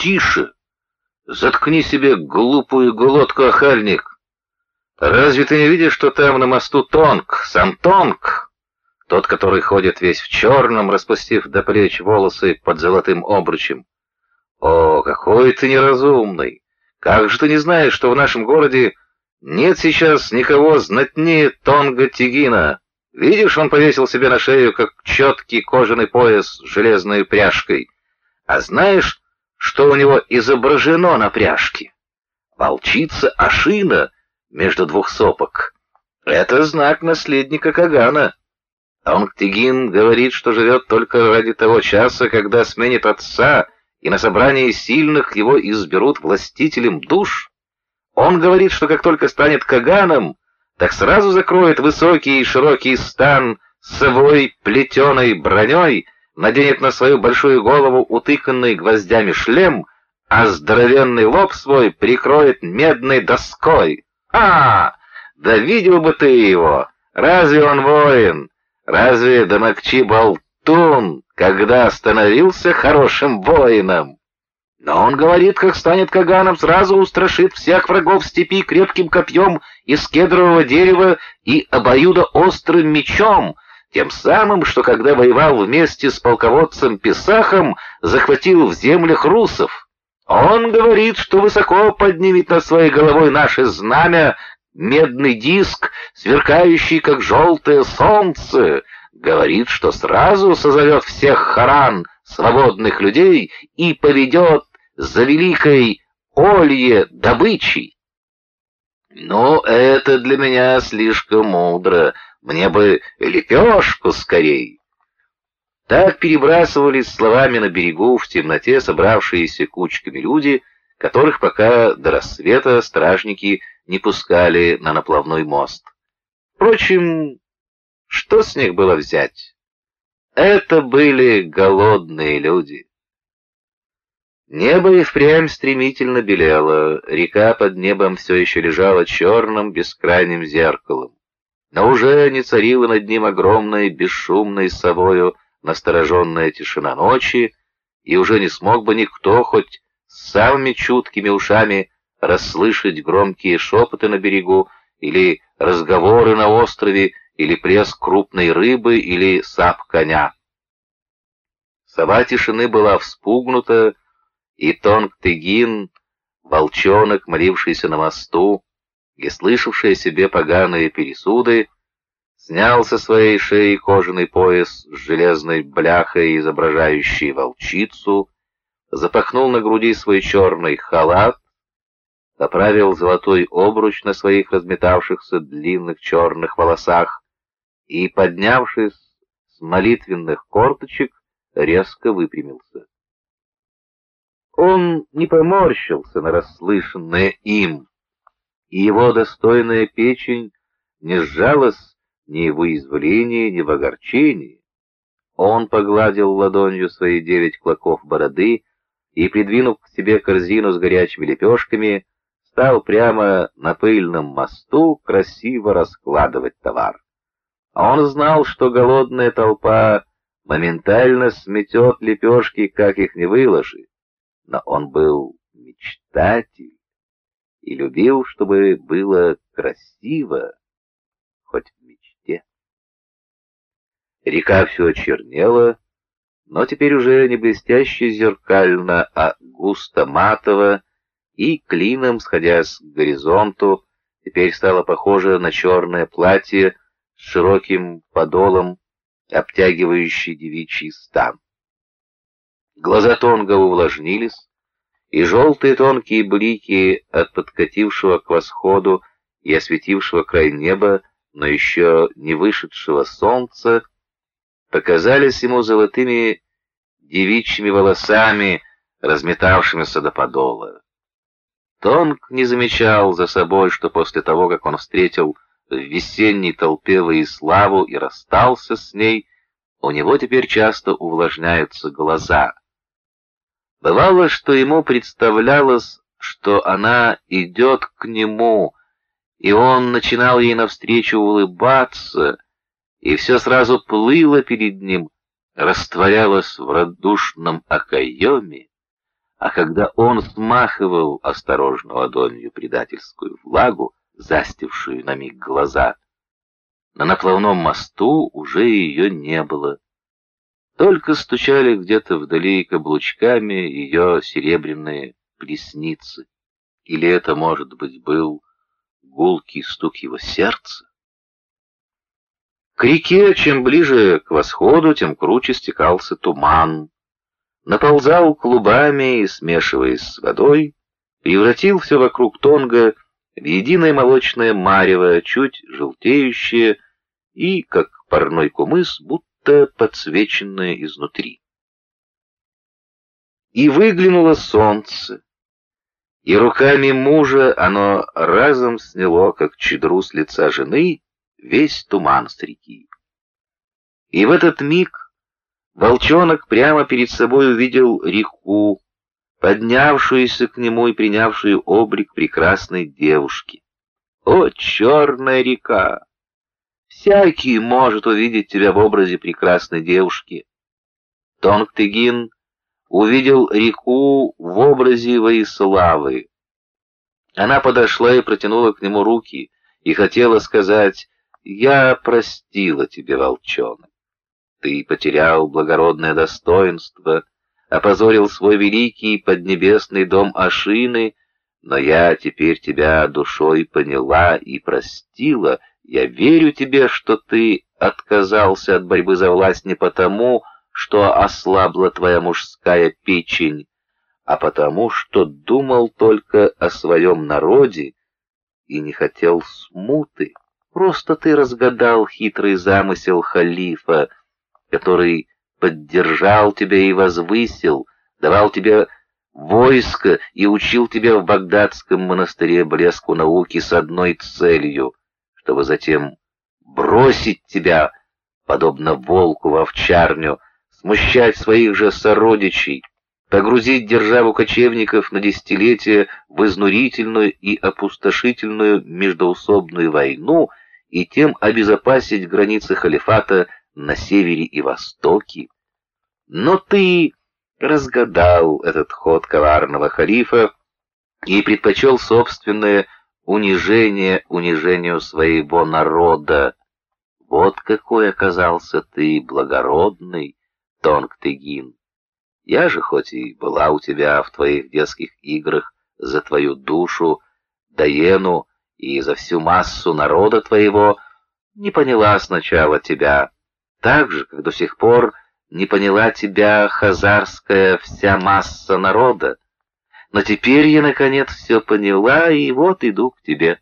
тише! Заткни себе глупую глотку, охальник! Разве ты не видишь, что там на мосту Тонг, сам Тонг? Тот, который ходит весь в черном, распустив до плеч волосы под золотым обручем. О, какой ты неразумный! Как же ты не знаешь, что в нашем городе нет сейчас никого знатнее Тонга Тигина? Видишь, он повесил себе на шею, как четкий кожаный пояс с железной пряжкой. А знаешь, что у него изображено на пряжке? Волчица Ашина между двух сопок. Это знак наследника Кагана. Тонг Тигин говорит, что живет только ради того часа, когда сменит отца — и на собрании сильных его изберут властителем душ. Он говорит, что как только станет Каганом, так сразу закроет высокий и широкий стан с совой плетеной броней, наденет на свою большую голову утыканный гвоздями шлем, а здоровенный лоб свой прикроет медной доской. А, да видел бы ты его! Разве он воин? Разве Дамакчи болтун? когда становился хорошим воином. Но он говорит, как станет Каганом, сразу устрашит всех врагов степи крепким копьем из кедрового дерева и обоюдоострым мечом, тем самым, что когда воевал вместе с полководцем Писахом, захватил в землях русов. Он говорит, что высоко поднимет над своей головой наше знамя, медный диск, сверкающий, как желтое солнце, говорит, что сразу созовет всех харан, свободных людей, и поведет за великой Олье добычей. Но это для меня слишком мудро, мне бы лепешку скорей. Так перебрасывались словами на берегу в темноте собравшиеся кучками люди, которых пока до рассвета стражники не пускали на наплавной мост. Впрочем, что с них было взять? Это были голодные люди. Небо и впрямь стремительно белело, река под небом все еще лежала черным бескрайним зеркалом. Но уже не царила над ним огромной, бесшумной совою настороженная тишина ночи, и уже не смог бы никто хоть с самыми чуткими ушами расслышать громкие шепоты на берегу или разговоры на острове, или плеск крупной рыбы, или сап коня. Сова тишины была вспугнута, и Тонг-Тыгин, волчонок, молившийся на мосту и слышавший себе поганые пересуды, снял со своей шеи кожаный пояс с железной бляхой, изображающей волчицу, запахнул на груди свой черный халат, поправил золотой обруч на своих разметавшихся длинных черных волосах, и, поднявшись с молитвенных корточек, резко выпрямился. Он не поморщился на расслышанное им, и его достойная печень не сжалась ни в уязвлении, ни в огорчении. Он погладил ладонью свои девять клоков бороды и, придвинув к себе корзину с горячими лепешками, стал прямо на пыльном мосту красиво раскладывать товар. Он знал, что голодная толпа моментально сметет лепешки, как их не выложи. Но он был мечтатель и любил, чтобы было красиво, хоть в мечте. Река все чернела, но теперь уже не блестяще зеркально, а густо матово, и клином, сходясь к горизонту, теперь стало похоже на черное платье, с широким подолом, обтягивающий девичий стан. Глаза Тонга увлажнились, и желтые тонкие блики от подкатившего к восходу и осветившего край неба, но еще не вышедшего солнца, показались ему золотыми девичьими волосами, разметавшимися до подола. Тонг не замечал за собой, что после того, как он встретил в весенней толпе Воиславу и расстался с ней, у него теперь часто увлажняются глаза. Бывало, что ему представлялось, что она идет к нему, и он начинал ей навстречу улыбаться, и все сразу плыло перед ним, растворялось в радушном окоеме, А когда он смахивал осторожно ладонью предательскую влагу, застившую на миг глаза, на наплавном мосту уже ее не было. Только стучали где-то вдали каблучками ее серебряные плесницы. Или это, может быть, был гулкий стук его сердца? К реке, чем ближе к восходу, тем круче стекался туман. Наползал клубами и, смешиваясь с водой, превратил все вокруг Тонга в единое молочное марево, чуть желтеющее и, как парной кумыс, будто подсвеченное изнутри. И выглянуло солнце, и руками мужа оно разом сняло, как чедру с лица жены, весь туман с реки. И в этот миг волчонок прямо перед собой увидел реку, поднявшуюся к нему и принявшую облик прекрасной девушки. О, черная река! Всякий может увидеть тебя в образе прекрасной девушки. Тонг-Тыгин увидел реку в образе Воиславы. Она подошла и протянула к нему руки, и хотела сказать я простила тебе, волчонок. Ты потерял благородное достоинство, опозорил свой великий поднебесный дом Ашины, но я теперь тебя душой поняла и простила. Я верю тебе, что ты отказался от борьбы за власть не потому, что ослабла твоя мужская печень, а потому, что думал только о своем народе и не хотел смуты. Просто ты разгадал хитрый замысел халифа, который поддержал тебя и возвысил, давал тебе войско и учил тебя в багдадском монастыре блеску науки с одной целью, чтобы затем бросить тебя, подобно волку в овчарню, смущать своих же сородичей, погрузить державу кочевников на десятилетия в изнурительную и опустошительную междоусобную войну — и тем обезопасить границы халифата на севере и востоке. Но ты разгадал этот ход коварного халифа и предпочел собственное унижение унижению своего народа. Вот какой оказался ты благородный, Тонг-Тыгин. Я же, хоть и была у тебя в твоих детских играх за твою душу, Даену, и за всю массу народа твоего не поняла сначала тебя, так же, как до сих пор не поняла тебя хазарская вся масса народа. Но теперь я, наконец, все поняла, и вот иду к тебе.